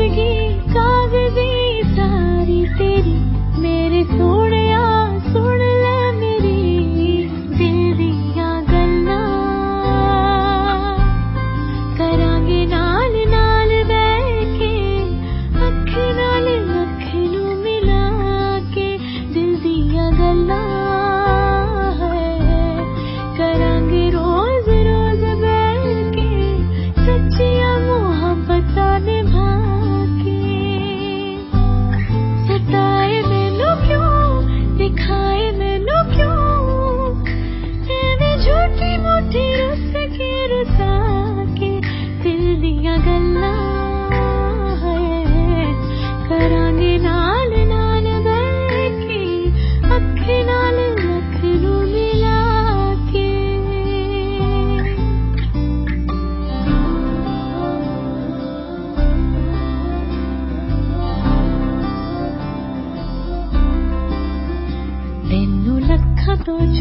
जिंदगी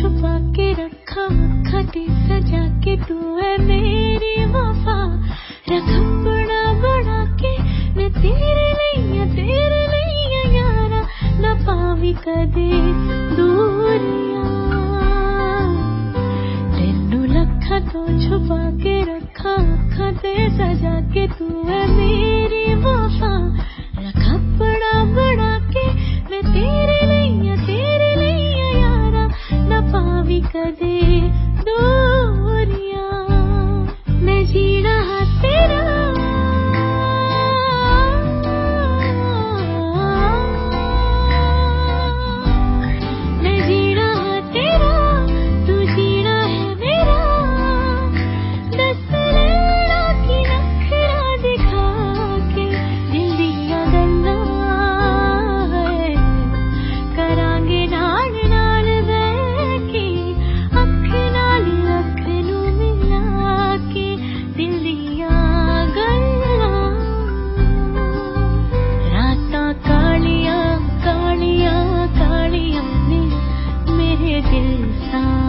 छुपा के रखा खती सजा के तू है मेरी वफा। रखम बड़ा बड़ा के मैं तेरे लिए तेरे लिए यारा। ना पावी कदे दूरिया। तेनू लखा तो छुपा के रखा खते सजा के तू है मेरी वफा। रखा kita